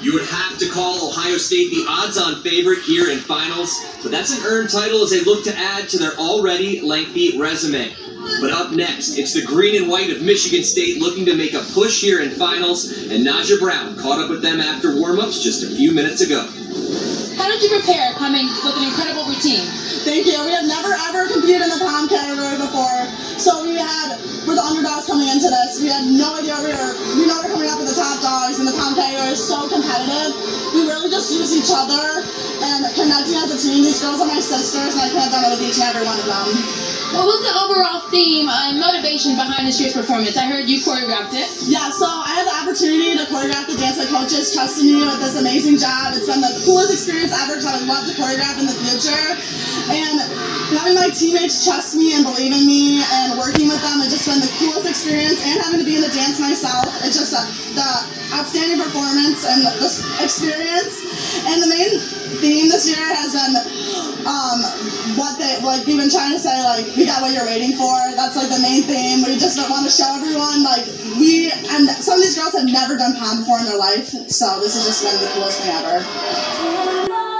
You would have to call Ohio State the odds-on favorite here in finals, but that's an earned title as they look to add to their already lengthy resume. But up next, it's the green and white of Michigan State looking to make a push here in finals, and Naja Brown caught up with them after warm-ups just a few minutes ago. How did you prepare coming with an incredible routine? Thank you. We have never ever competed in the pom category before, so we had we're the underdogs coming into this. We had no idea we were we know we're coming up with the top dogs, and the category is so competitive. We really just use each other and connecting as a team. These girls are my sisters, and I could have done it with each and every one of them. What was the overall theme uh, and motivation behind this year's performance? I heard you choreographed it. Yeah, so I had the opportunity to choreograph the dance. My coaches trusted me with this amazing job. It's been the coolest experience ever because I would love to choreograph in the future. And having my teammates trust me and believe in me and working with them, it's just been the coolest experience. And having to be in the dance myself, it's just a, the outstanding performance and the experience. And the main theme this year has been um, what they like. We've been trying to say like we got what you're waiting for. That's like the main theme. We just don't want to show everyone like we and some of these girls have never done pom before in their life. So this has just been the coolest thing ever.